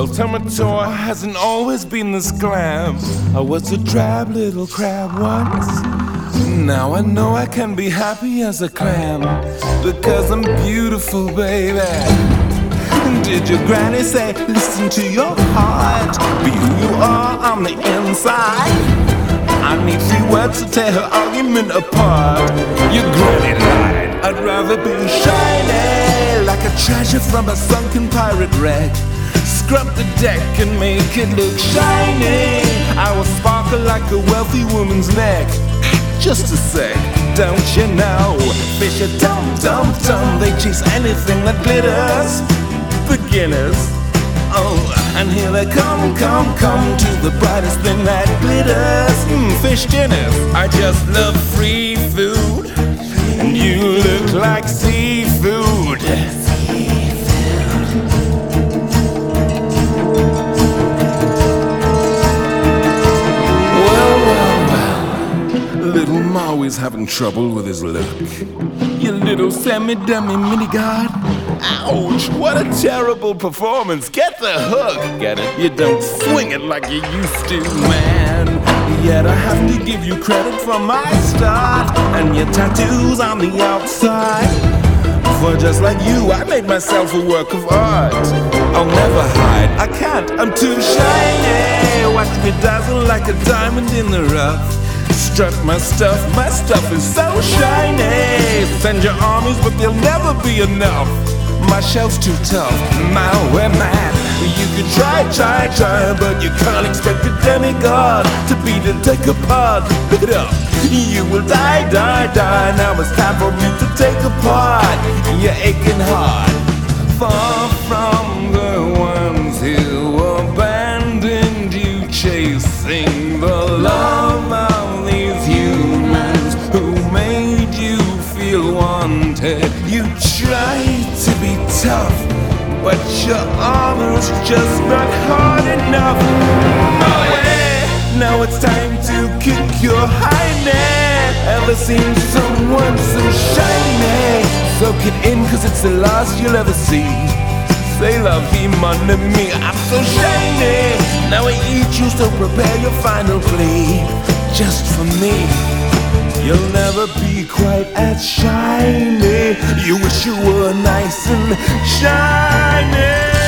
Well, Tamatoa hasn't always been this glam. I was a drab little crab once. Now I know I can be happy as a clam because I'm beautiful, baby. Did your granny say, listen to your heart, be who you are on the inside? I need three words to tear her argument apart. Your granny lied. I'd rather be shiny like a treasure from a sunken pirate wreck. Scrub the deck and make it look shiny. I will sparkle like a wealthy woman's neck. Just a sec, don't you know? Fish are dumb, dumb, dumb. They chase anything that glitters. Beginners. Oh, and here they come, come, come to the brightest thing that glitters. Mm, fish dinners. I just love free food, and you look like seafood. Maui's having trouble with his look. You little semi-dummy mini-god. Ouch, what a terrible performance. Get the hook. Get it? You don't swing it like you used to, man. Yet I have to give you credit for my start and your tattoos on the outside. For just like you, I made myself a work of art. I'll never hide, I can't, I'm too shiny. Watch me dazzle like a diamond in the rough. Strut my stuff, my stuff is so shiny. Send your armies, but they'll never be enough. My shell's too tough, my way man. You can try, try, try, but you can't expect a demigod to be and take apart. Look it up. You will die, die, die. Now it's time for me to take apart your aching heart. You try to be tough, but your armor's just not hard enough. Now it's time to kick your highness. Ever seen someone so shiny? Soak it in, cause it's the last you'll ever see. Say love him under me, I'm so shiny. Now I eat you, so prepare your final plea. Just for me. You'll never be quite as shiny. You wish you were nice and shiny.